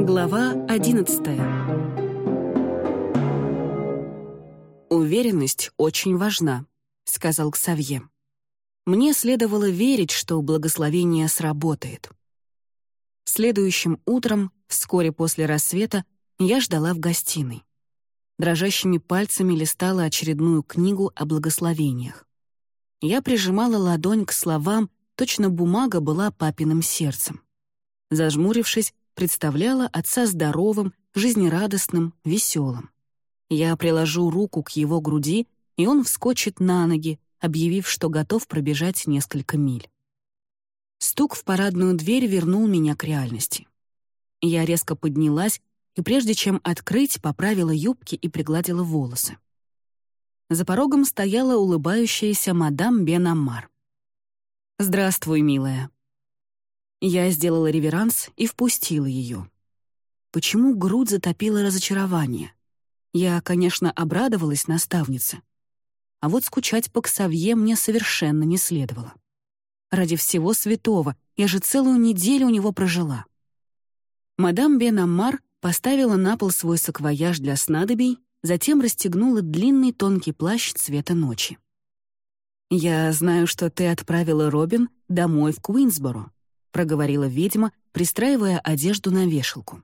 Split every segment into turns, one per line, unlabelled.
Глава 11 «Уверенность очень важна», — сказал Ксавье. Мне следовало верить, что благословение сработает. Следующим утром, вскоре после рассвета, я ждала в гостиной. Дрожащими пальцами листала очередную книгу о благословениях. Я прижимала ладонь к словам, точно бумага была папиным сердцем. Зажмурившись, представляла отца здоровым, жизнерадостным, веселым. Я приложу руку к его груди, и он вскочит на ноги, объявив, что готов пробежать несколько миль. Стук в парадную дверь вернул меня к реальности. Я резко поднялась и, прежде чем открыть, поправила юбки и пригладила волосы. За порогом стояла улыбающаяся мадам Бен Аммар. «Здравствуй, милая», я сделала реверанс и впустила ее. Почему грудь затопила разочарование? Я, конечно, обрадовалась наставнице. А вот скучать по Ксавье мне совершенно не следовало. Ради всего святого, я же целую неделю у него прожила. Мадам Бен Аммар поставила на пол свой саквояж для снадобий, затем расстегнула длинный тонкий плащ цвета ночи. «Я знаю, что ты отправила Робин домой в Куинсборо», — проговорила ведьма, пристраивая одежду на вешалку.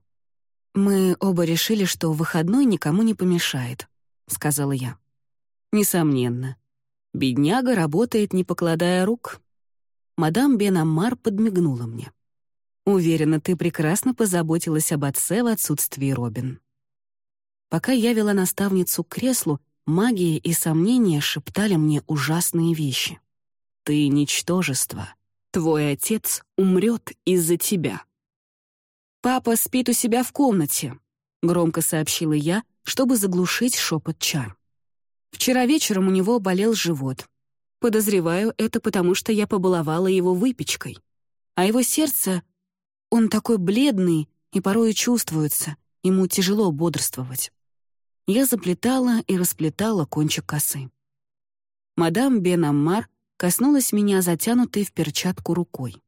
«Мы оба решили, что выходной никому не помешает», — сказала я. «Несомненно. Бедняга работает, не покладая рук». Мадам Бен Аммар подмигнула мне. «Уверена, ты прекрасно позаботилась об отце в отсутствии Робин». Пока я вела наставницу к креслу, магия и сомнения шептали мне ужасные вещи. «Ты — ничтожество. Твой отец умрет из-за тебя». «Папа спит у себя в комнате», — громко сообщила я, чтобы заглушить шепот чар. Вчера вечером у него болел живот. Подозреваю, это потому, что я побаловала его выпечкой. А его сердце... Он такой бледный и порой чувствуется, ему тяжело бодрствовать. Я заплетала и расплетала кончик косы. Мадам Бен Аммар коснулась меня затянутой в перчатку рукой.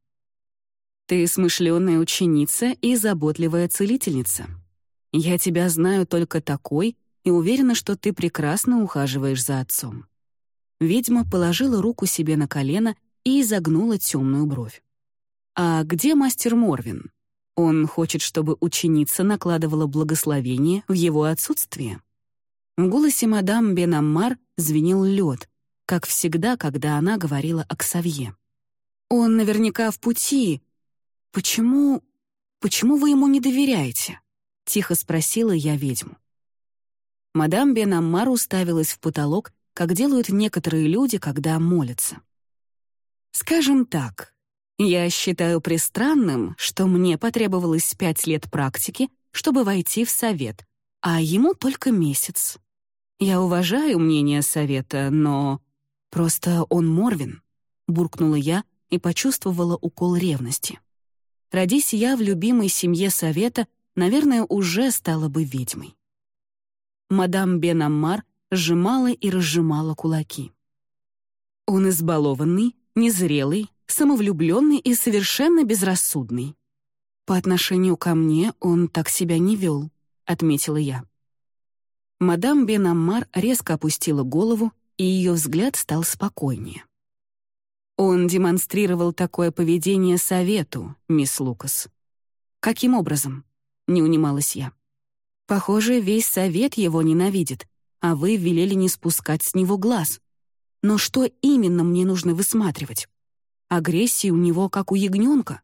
«Ты смышленая ученица и заботливая целительница. Я тебя знаю только такой и уверена, что ты прекрасно ухаживаешь за отцом». Ведьма положила руку себе на колено и изогнула темную бровь. «А где мастер Морвин? Он хочет, чтобы ученица накладывала благословение в его отсутствие?» В голосе мадам Бенаммар звенел лед, как всегда, когда она говорила о Ксавье. «Он наверняка в пути. Почему... почему вы ему не доверяете?» — тихо спросила я ведьму. Мадам Бенаммар уставилась в потолок, как делают некоторые люди, когда молятся. «Скажем так, я считаю пристранным, что мне потребовалось пять лет практики, чтобы войти в совет, а ему только месяц. Я уважаю мнение совета, но «Просто он Морвин», — буркнула я и почувствовала укол ревности. Родись я в любимой семье совета, наверное, уже стала бы ведьмой. Мадам Бен Аммар сжимала и разжимала кулаки. Он избалованный, незрелый, самовлюбленный и совершенно безрассудный. По отношению ко мне он так себя не вел, отметила я. Мадам Бен Аммар резко опустила голову и ее взгляд стал спокойнее. Он демонстрировал такое поведение совету, мисс Лукас. «Каким образом?» — не унималась я. «Похоже, весь совет его ненавидит, а вы велели не спускать с него глаз. Но что именно мне нужно высматривать? Агрессия у него, как у ягненка.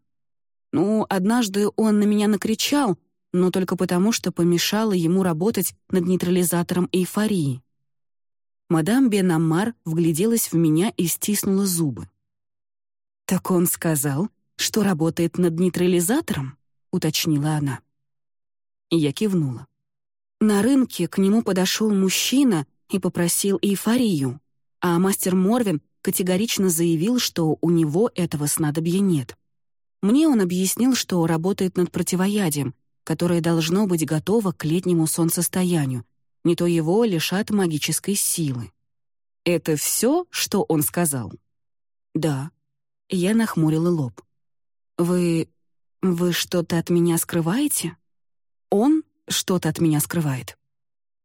Ну, однажды он на меня накричал, но только потому, что помешало ему работать над нейтрализатором эйфории. Мадам Бенаммар вгляделась в меня и стиснула зубы. «Так он сказал, что работает над нейтрализатором?» — уточнила она. Я кивнула. На рынке к нему подошел мужчина и попросил эйфорию, а мастер Морвин категорично заявил, что у него этого снадобья нет. Мне он объяснил, что работает над противоядием, которое должно быть готово к летнему солнцестоянию, не то его лишат магической силы. «Это все, что он сказал?» «Да». Я нахмурила лоб. «Вы... вы что-то от меня скрываете?» он что-то от меня скрывает.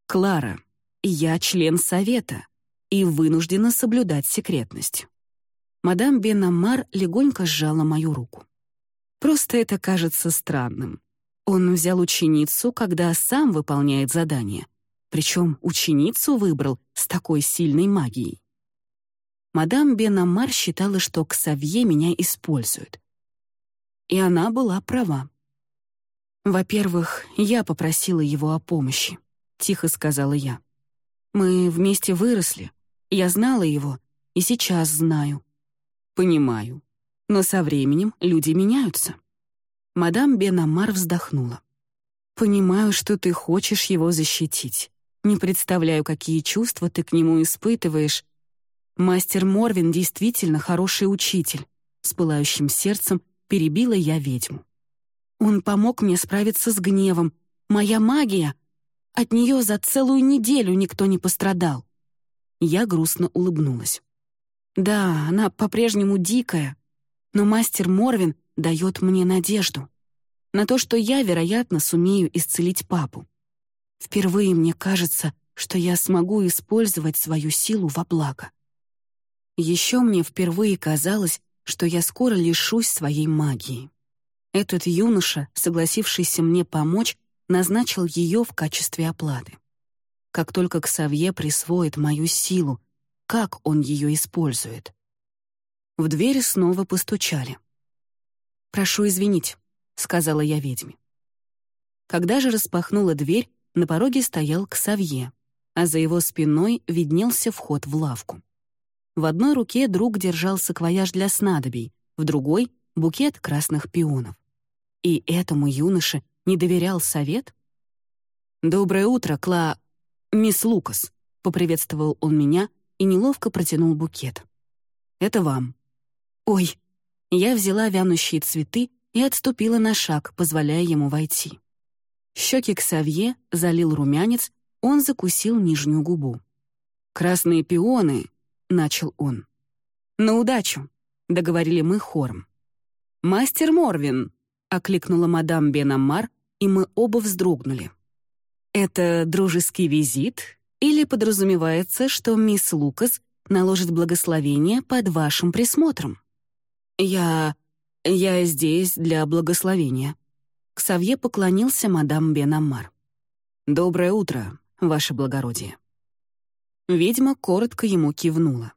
Клара, я член совета и вынуждена соблюдать секретность. Мадам Бенамар легонько сжала мою руку. Просто это кажется странным. Он взял ученицу, когда сам выполняет задание. Причем ученицу выбрал с такой сильной магией. Мадам Бенамар считала, что Ксавье меня использует. И она была права. «Во-первых, я попросила его о помощи», — тихо сказала я. «Мы вместе выросли. Я знала его и сейчас знаю». «Понимаю. Но со временем люди меняются». Мадам Бенамар вздохнула. «Понимаю, что ты хочешь его защитить. Не представляю, какие чувства ты к нему испытываешь. Мастер Морвин действительно хороший учитель. С пылающим сердцем перебила я ведьму. Он помог мне справиться с гневом. Моя магия... От нее за целую неделю никто не пострадал. Я грустно улыбнулась. Да, она по-прежнему дикая, но мастер Морвин дает мне надежду на то, что я, вероятно, сумею исцелить папу. Впервые мне кажется, что я смогу использовать свою силу во благо. Еще мне впервые казалось, что я скоро лишусь своей магии. Этот юноша, согласившийся мне помочь, назначил ее в качестве оплаты. Как только Ксавье присвоит мою силу, как он ее использует? В двери снова постучали. «Прошу извинить», — сказала я ведьме. Когда же распахнула дверь, на пороге стоял Ксавье, а за его спиной виднелся вход в лавку. В одной руке друг держал саквояж для снадобий, в другой — букет красных пионов. И этому юноше не доверял совет? «Доброе утро, Кла... Мисс Лукас», — поприветствовал он меня и неловко протянул букет. «Это вам». «Ой». Я взяла вянущие цветы и отступила на шаг, позволяя ему войти. Щеки Ксавье залил румянец, он закусил нижнюю губу. «Красные пионы», — начал он. «На удачу», — договорили мы хором. «Мастер Морвин», — окликнула мадам Бенамар, и мы оба вздрогнули. «Это дружеский визит или подразумевается, что мисс Лукас наложит благословение под вашим присмотром?» «Я... я здесь для благословения». Ксавье поклонился мадам Бенамар. «Доброе утро, ваше благородие». Ведьма коротко ему кивнула.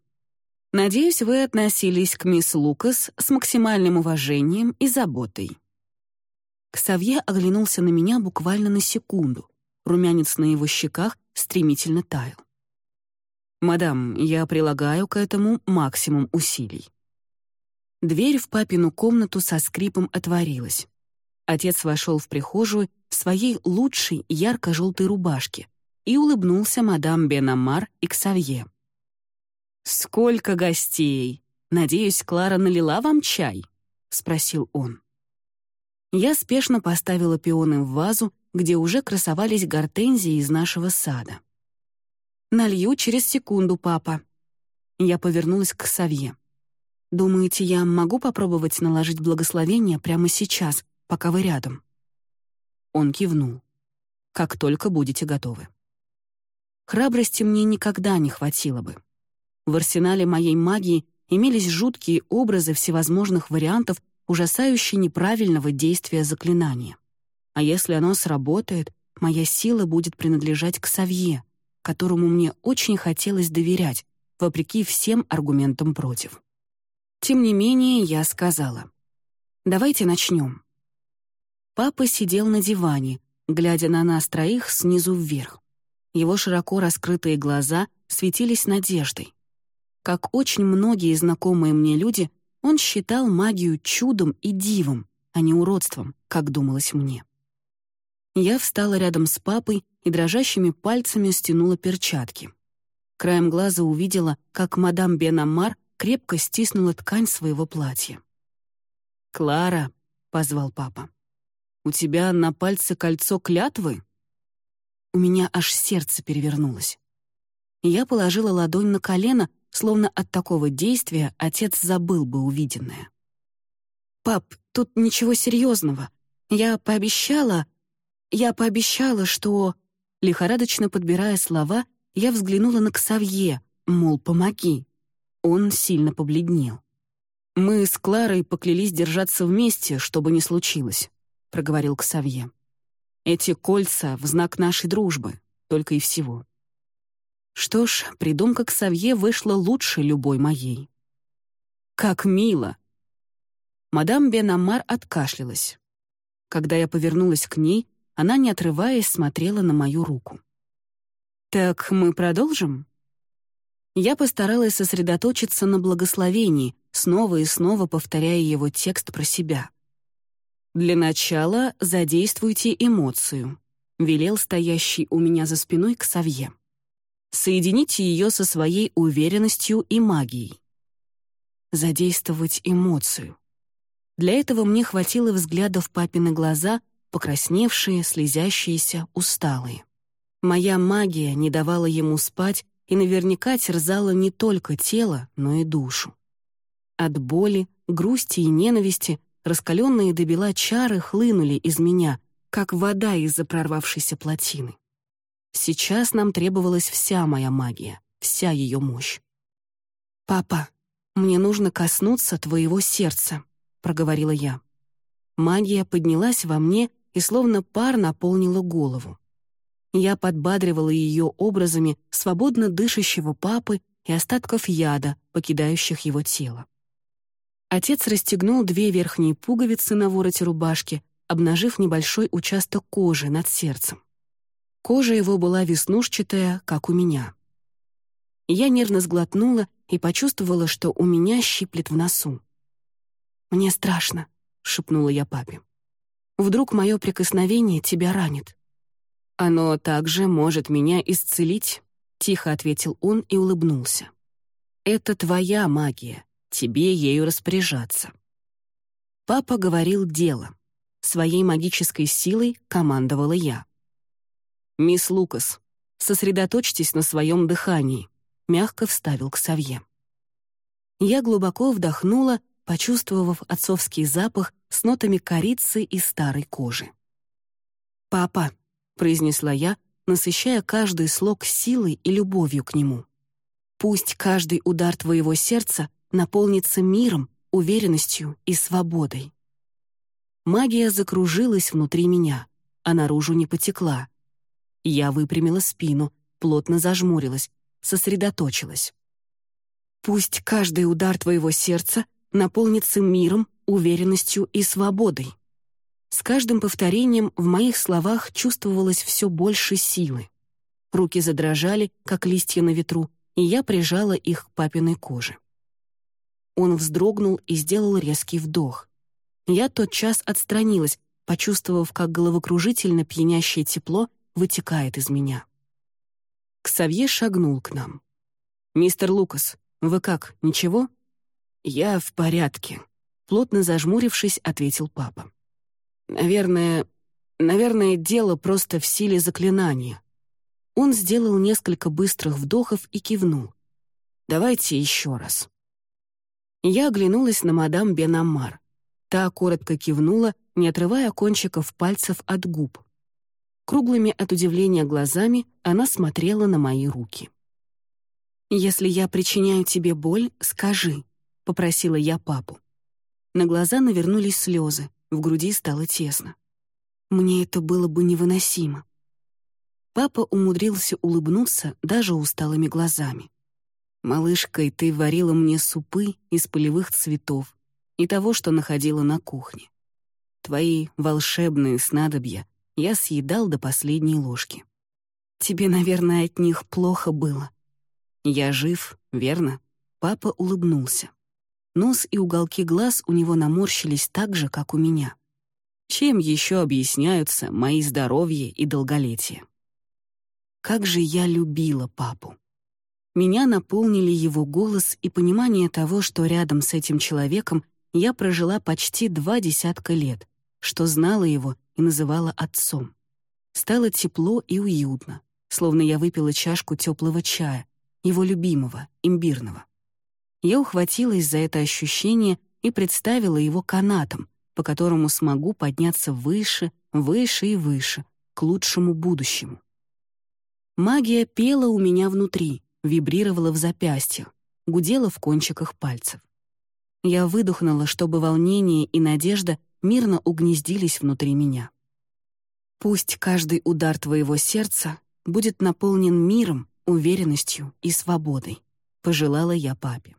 «Надеюсь, вы относились к мисс Лукас с максимальным уважением и заботой. Ксавье оглянулся на меня буквально на секунду. Румянец на его щеках стремительно таял. «Мадам, я прилагаю к этому максимум усилий». Дверь в папину комнату со скрипом отворилась. Отец вошел в прихожую в своей лучшей ярко-желтой рубашке и улыбнулся мадам Бенамар и Ксавье. «Сколько гостей! Надеюсь, Клара налила вам чай?» — спросил он. Я спешно поставила пионы в вазу, где уже красовались гортензии из нашего сада. «Налью через секунду, папа». Я повернулась к Савье. «Думаете, я могу попробовать наложить благословение прямо сейчас, пока вы рядом?» Он кивнул. «Как только будете готовы». Храбрости мне никогда не хватило бы. В арсенале моей магии имелись жуткие образы всевозможных вариантов ужасающе неправильного действия заклинания. А если оно сработает, моя сила будет принадлежать к Савье, которому мне очень хотелось доверять, вопреки всем аргументам против. Тем не менее, я сказала, «Давайте начнем». Папа сидел на диване, глядя на нас троих снизу вверх. Его широко раскрытые глаза светились надеждой. Как очень многие знакомые мне люди, он считал магию чудом и дивом, а не уродством, как думалось мне. Я встала рядом с папой и дрожащими пальцами стянула перчатки. Краем глаза увидела, как мадам Бенамар крепко стиснула ткань своего платья. «Клара», — позвал папа, — «у тебя на пальце кольцо клятвы?» У меня аж сердце перевернулось. Я положила ладонь на колено, словно от такого действия отец забыл бы увиденное. «Пап, тут ничего серьезного. Я пообещала...» Я пообещала, что...» Лихорадочно подбирая слова, я взглянула на Ксавье, мол, помоги. Он сильно побледнел. «Мы с Кларой поклялись держаться вместе, чтобы не случилось», — проговорил Ксавье. «Эти кольца в знак нашей дружбы, только и всего». Что ж, придумка Ксавье вышла лучше любой моей. «Как мило!» Мадам Бен-Амар откашлялась. Когда я повернулась к ней, она, не отрываясь, смотрела на мою руку. «Так мы продолжим?» Я постаралась сосредоточиться на благословении, снова и снова повторяя его текст про себя. «Для начала задействуйте эмоцию», — велел стоящий у меня за спиной к Савье. «Соедините ее со своей уверенностью и магией». Задействовать эмоцию. Для этого мне хватило взгляда в папины глаза, покрасневшие, слезящиеся, усталые. Моя магия не давала ему спать и наверняка терзала не только тело, но и душу. От боли, грусти и ненависти раскаленные до бела чары хлынули из меня, как вода из-за прорвавшейся плотины. Сейчас нам требовалась вся моя магия, вся ее мощь. «Папа, мне нужно коснуться твоего сердца», — проговорила я. Магия поднялась во мне и словно пар наполнила голову. Я подбадривала ее образами свободно дышащего папы и остатков яда, покидающих его тело. Отец расстегнул две верхние пуговицы на вороте рубашки, обнажив небольшой участок кожи над сердцем. Кожа его была веснушчатая, как у меня. Я нервно сглотнула и почувствовала, что у меня щиплет в носу. «Мне страшно», — шепнула я папе. Вдруг мое прикосновение тебя ранит». «Оно также может меня исцелить», — тихо ответил он и улыбнулся. «Это твоя магия, тебе ею распоряжаться». Папа говорил дело. Своей магической силой командовала я. «Мисс Лукас, сосредоточьтесь на своем дыхании», — мягко вставил к Савье. Я глубоко вдохнула почувствовав отцовский запах с нотами корицы и старой кожи. «Папа», — произнесла я, насыщая каждый слог силой и любовью к нему. «Пусть каждый удар твоего сердца наполнится миром, уверенностью и свободой». Магия закружилась внутри меня, а наружу не потекла. Я выпрямила спину, плотно зажмурилась, сосредоточилась. «Пусть каждый удар твоего сердца наполнится миром, уверенностью и свободой. С каждым повторением в моих словах чувствовалось все больше силы. Руки задрожали, как листья на ветру, и я прижала их к папиной коже. Он вздрогнул и сделал резкий вдох. Я тотчас отстранилась, почувствовав, как головокружительно пьянящее тепло вытекает из меня. Ксавье шагнул к нам. «Мистер Лукас, вы как, ничего?» «Я в порядке», — плотно зажмурившись, ответил папа. «Наверное, наверное, дело просто в силе заклинания». Он сделал несколько быстрых вдохов и кивнул. «Давайте еще раз». Я оглянулась на мадам Бенамар. Та коротко кивнула, не отрывая кончиков пальцев от губ. Круглыми от удивления глазами она смотрела на мои руки. «Если я причиняю тебе боль, скажи», — попросила я папу. На глаза навернулись слезы, в груди стало тесно. Мне это было бы невыносимо. Папа умудрился улыбнуться даже усталыми глазами. «Малышкой, ты варила мне супы из полевых цветов и того, что находила на кухне. Твои волшебные снадобья я съедал до последней ложки. Тебе, наверное, от них плохо было. Я жив, верно?» Папа улыбнулся. Нос и уголки глаз у него наморщились так же, как у меня. Чем еще объясняются мои здоровье и долголетие? Как же я любила папу. Меня наполнили его голос и понимание того, что рядом с этим человеком я прожила почти два десятка лет, что знала его и называла отцом. Стало тепло и уютно, словно я выпила чашку теплого чая, его любимого, имбирного. Я ухватилась за это ощущение и представила его канатом, по которому смогу подняться выше, выше и выше, к лучшему будущему. Магия пела у меня внутри, вибрировала в запястьях, гудела в кончиках пальцев. Я выдохнула, чтобы волнение и надежда мирно угнездились внутри меня. Пусть каждый удар твоего сердца будет наполнен миром, уверенностью и свободой, пожелала я папе.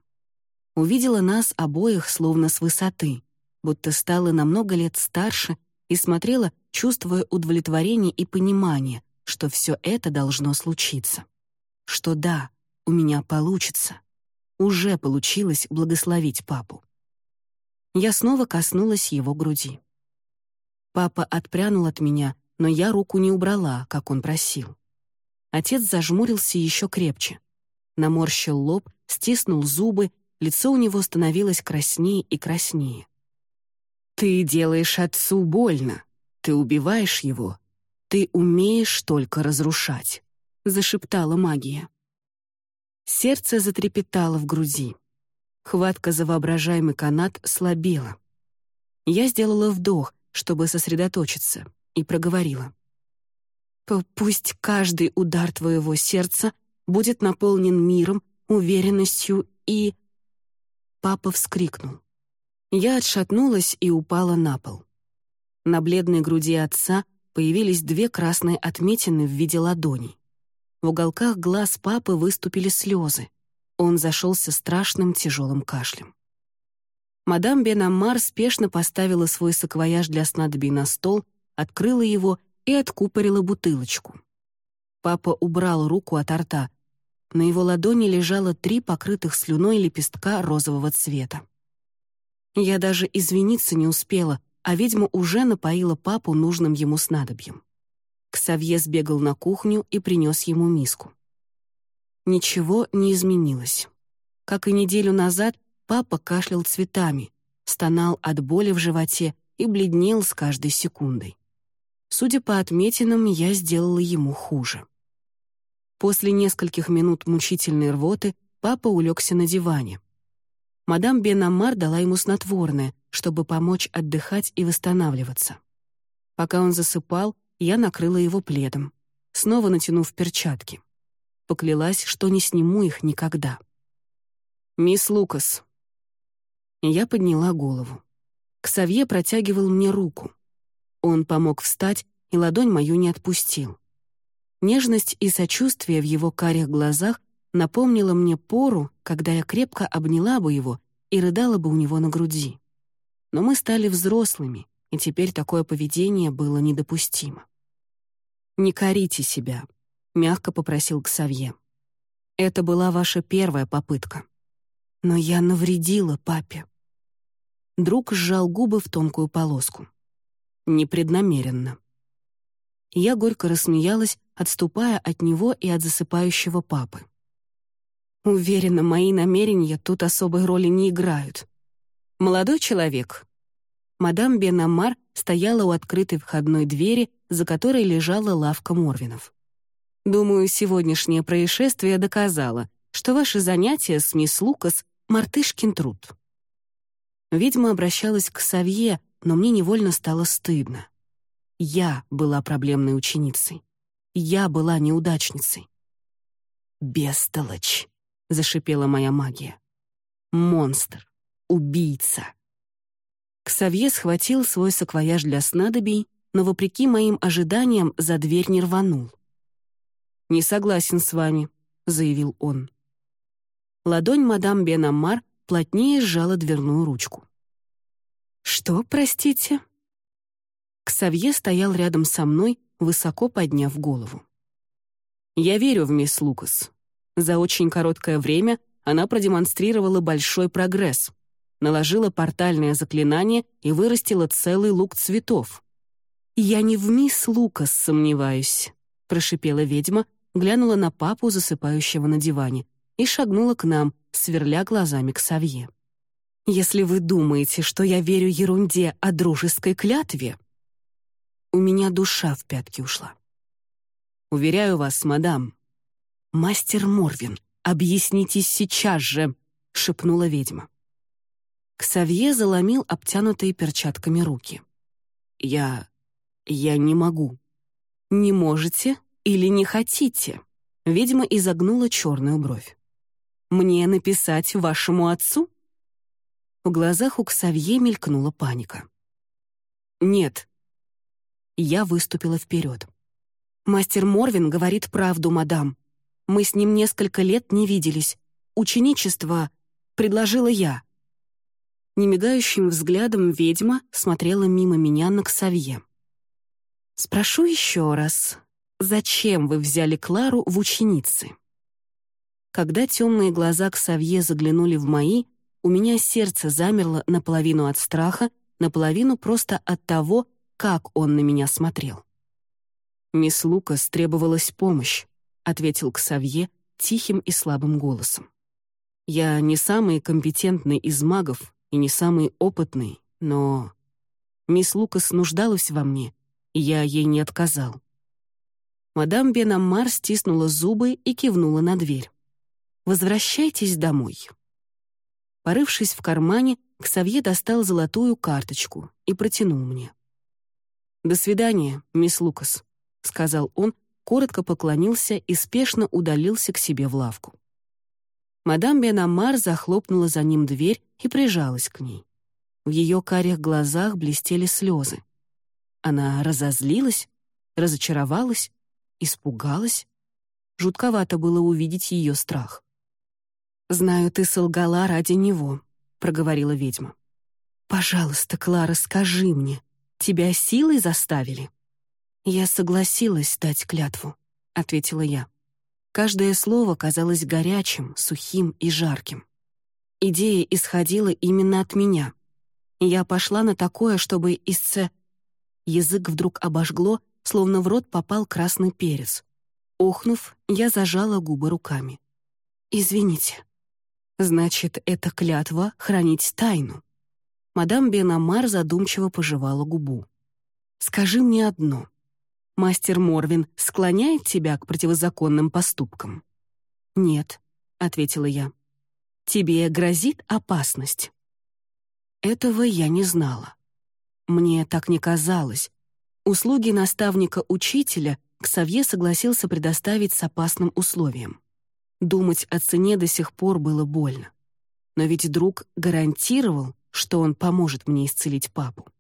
Увидела нас обоих словно с высоты, будто стала на много лет старше и смотрела, чувствуя удовлетворение и понимание, что все это должно случиться. Что да, у меня получится. Уже получилось благословить папу. Я снова коснулась его груди. Папа отпрянул от меня, но я руку не убрала, как он просил. Отец зажмурился еще крепче. Наморщил лоб, стиснул зубы, лицо у него становилось краснее и краснее. «Ты делаешь отцу больно. Ты убиваешь его. Ты умеешь только разрушать», — зашептала магия. Сердце затрепетало в груди. Хватка за воображаемый канат слабела. Я сделала вдох, чтобы сосредоточиться, и проговорила. «Пусть каждый удар твоего сердца будет наполнен миром, уверенностью и...» Папа вскрикнул. Я отшатнулась и упала на пол. На бледной груди отца появились две красные отметины в виде ладоней. В уголках глаз папы выступили слезы. Он зашелся страшным тяжелым кашлем. Мадам Бенамар спешно поставила свой саквояж для снадобий на стол, открыла его и откупорила бутылочку. Папа убрал руку от рта. На его ладони лежало три покрытых слюной лепестка розового цвета. Я даже извиниться не успела, а ведьма уже напоила папу нужным ему снадобьем. Ксавье сбегал на кухню и принес ему миску. Ничего не изменилось. Как и неделю назад, папа кашлял цветами, стонал от боли в животе и бледнел с каждой секундой. Судя по отметинам, я сделала ему хуже. После нескольких минут мучительной рвоты папа улегся на диване. Мадам Бенамар дала ему снотворное, чтобы помочь отдыхать и восстанавливаться. Пока он засыпал, я накрыла его пледом, снова натянув перчатки. Поклялась, что не сниму их никогда. «Мисс Лукас». Я подняла голову. Ксавье протягивал мне руку. Он помог встать, и ладонь мою не отпустил. Нежность и сочувствие в его карих глазах напомнило мне пору, когда я крепко обняла бы его и рыдала бы у него на груди. Но мы стали взрослыми, и теперь такое поведение было недопустимо. «Не корите себя», — мягко попросил Ксавье. «Это была ваша первая попытка. Но я навредила папе». Друг сжал губы в тонкую полоску. Непреднамеренно. Я горько рассмеялась, отступая от него и от засыпающего папы. Уверена, мои намерения тут особой роли не играют. Молодой человек. Мадам Бенамар стояла у открытой входной двери, за которой лежала лавка Морвинов. «Думаю, сегодняшнее происшествие доказало, что ваши занятия с мисс Лукас — мартышкин труд». Ведьма обращалась к Савье, но мне невольно стало стыдно. Я была проблемной ученицей. Я была неудачницей. «Бестолочь», — зашипела моя магия. «Монстр. Убийца». Ксавье схватил свой саквояж для снадобий, но, вопреки моим ожиданиям, за дверь не рванул. «Не согласен с вами», — заявил он. Ладонь мадам Бенамар плотнее сжала дверную ручку. «Что, простите?» Ксавье стоял рядом со мной, высоко подняв голову. «Я верю в мисс Лукас. За очень короткое время она продемонстрировала большой прогресс наложила портальное заклинание и вырастила целый лук цветов. «Я не в мисс Лукас сомневаюсь», — прошипела ведьма, глянула на папу, засыпающего на диване, и шагнула к нам, сверля глазами к Савье. «Если вы думаете, что я верю ерунде о дружеской клятве...» У меня душа в пятки ушла. «Уверяю вас, мадам». «Мастер Морвин, объяснитесь сейчас же», — шепнула ведьма. Ксавье заломил обтянутые перчатками руки. «Я... я не могу». «Не можете или не хотите?» Ведьма изогнула черную бровь. «Мне написать вашему отцу?» В глазах у Ксавье мелькнула паника. «Нет». Я выступила вперед. «Мастер Морвин говорит правду, мадам. Мы с ним несколько лет не виделись. Ученичество предложила я». Немигающим взглядом ведьма смотрела мимо меня на Ксавье. «Спрошу еще раз, зачем вы взяли Клару в ученицы?» Когда темные глаза Ксавье заглянули в мои, у меня сердце замерло наполовину от страха, наполовину просто от того, как он на меня смотрел. «Мисс Лукас требовалась помощь», — ответил Ксавье тихим и слабым голосом. «Я не самый компетентный из магов и не самый опытный, но...» Мисс Лукас нуждалась во мне, и я ей не отказал. Мадам Бенаммар стиснула зубы и кивнула на дверь. «Возвращайтесь домой». Порывшись в кармане, Ксавье достал золотую карточку и протянул мне. «До свидания, мисс Лукас», — сказал он, коротко поклонился и спешно удалился к себе в лавку. Мадам Бенамар захлопнула за ним дверь и прижалась к ней. В ее карих глазах блестели слезы. Она разозлилась, разочаровалась, испугалась. Жутковато было увидеть ее страх. «Знаю, ты солгала ради него», — проговорила ведьма. «Пожалуйста, Клара, скажи мне, Тебя силой заставили?» «Я согласилась дать клятву», — ответила я. Каждое слово казалось горячим, сухим и жарким. Идея исходила именно от меня. Я пошла на такое, чтобы исце... Язык вдруг обожгло, словно в рот попал красный перец. Охнув, я зажала губы руками. «Извините». «Значит, это клятва хранить тайну», Мадам Бенамар задумчиво пожевала губу. «Скажи мне одно. Мастер Морвин склоняет тебя к противозаконным поступкам?» «Нет», — ответила я. «Тебе грозит опасность?» Этого я не знала. Мне так не казалось. Услуги наставника-учителя Ксавье согласился предоставить с опасным условием. Думать о цене до сих пор было больно. Но ведь друг гарантировал, что он поможет мне исцелить папу.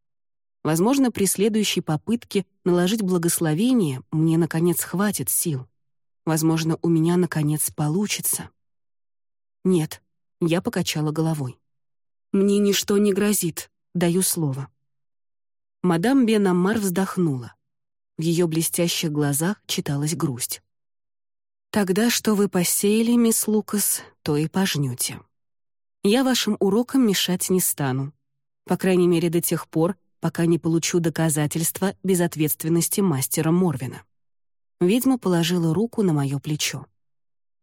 Возможно, при следующей попытке наложить благословение мне, наконец, хватит сил. Возможно, у меня, наконец, получится. Нет, я покачала головой. Мне ничто не грозит, даю слово. Мадам Бенамар вздохнула. В ее блестящих глазах читалась грусть. «Тогда что вы посеяли, мисс Лукас, то и пожнете». Я вашим урокам мешать не стану. По крайней мере, до тех пор, пока не получу доказательства безответственности мастера Морвина. Ведьма положила руку на мое плечо.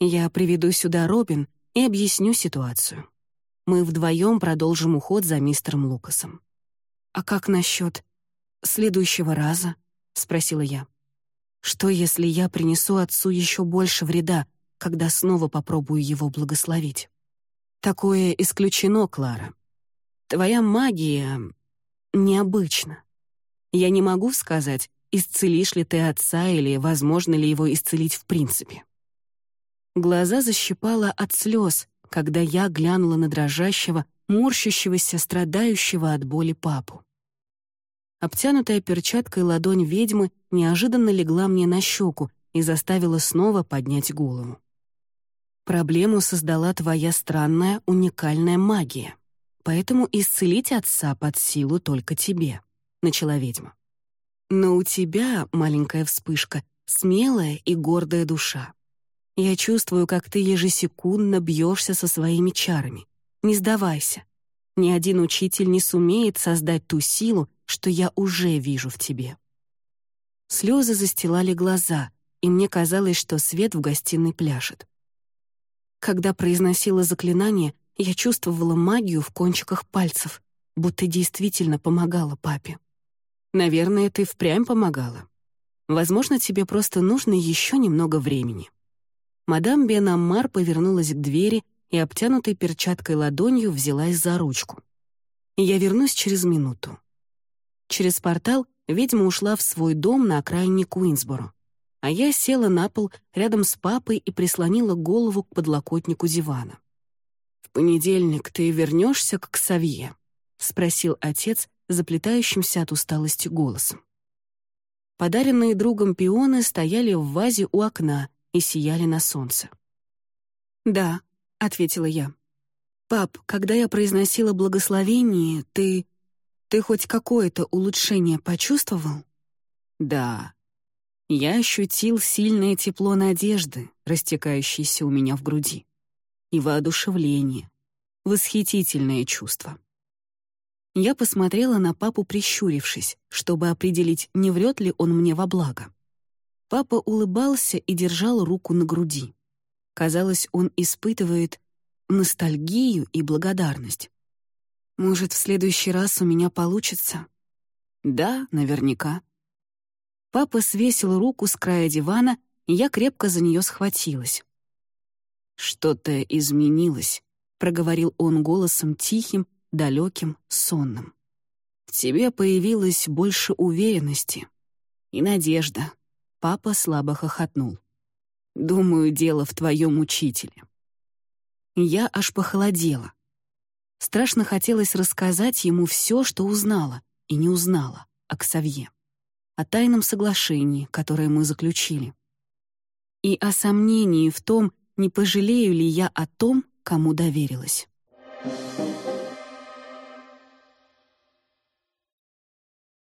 Я приведу сюда Робин и объясню ситуацию. Мы вдвоем продолжим уход за мистером Лукасом. «А как насчет следующего раза?» — спросила я. «Что, если я принесу отцу еще больше вреда, когда снова попробую его благословить?» Такое исключено, Клара. Твоя магия необычна. Я не могу сказать, исцелишь ли ты отца или возможно ли его исцелить в принципе. Глаза защипала от слез, когда я глянула на дрожащего, морщащегося, страдающего от боли папу. Обтянутая перчаткой ладонь ведьмы неожиданно легла мне на щеку и заставила снова поднять голову. Проблему создала твоя странная, уникальная магия. Поэтому исцелить отца под силу только тебе», — начала ведьма. «Но у тебя, маленькая вспышка, смелая и гордая душа. Я чувствую, как ты ежесекундно бьешься со своими чарами. Не сдавайся. Ни один учитель не сумеет создать ту силу, что я уже вижу в тебе». Слезы застилали глаза, и мне казалось, что свет в гостиной пляшет. Когда произносила заклинание, я чувствовала магию в кончиках пальцев, будто действительно помогала папе. Наверное, ты впрямь помогала. Возможно, тебе просто нужно еще немного времени. Мадам Бен-Аммар повернулась к двери и обтянутой перчаткой ладонью взялась за ручку. Я вернусь через минуту. Через портал Ведьма ушла в свой дом на окраине Куинсборо, а я села на пол рядом с папой и прислонила голову к подлокотнику дивана. «В понедельник ты вернешься к Ксавье?» — спросил отец, заплетающимся от усталости голосом. Подаренные другом пионы стояли в вазе у окна и сияли на солнце. «Да», — ответила я. «Пап, когда я произносила благословение, ты... ты хоть какое-то улучшение почувствовал?» «Да». Я ощутил сильное тепло надежды, растекающееся у меня в груди. И воодушевление. Восхитительное чувство. Я посмотрела на папу, прищурившись, чтобы определить, не врет ли он мне во благо. Папа улыбался и держал руку на груди. Казалось, он испытывает ностальгию и благодарность. «Может, в следующий раз у меня получится?» «Да, наверняка». Папа свесил руку с края дивана, и я крепко за нее схватилась. «Что-то изменилось», — проговорил он голосом тихим далеким, сонным. В тебе появилось больше уверенности и надежда. Папа слабо хохотнул. Думаю, дело в твоем учителе. Я аж похолодела. Страшно хотелось рассказать ему все, что узнала и не узнала о Ксавье, о тайном соглашении, которое мы заключили, и о сомнении в том, не пожалею ли я о том, кому доверилась.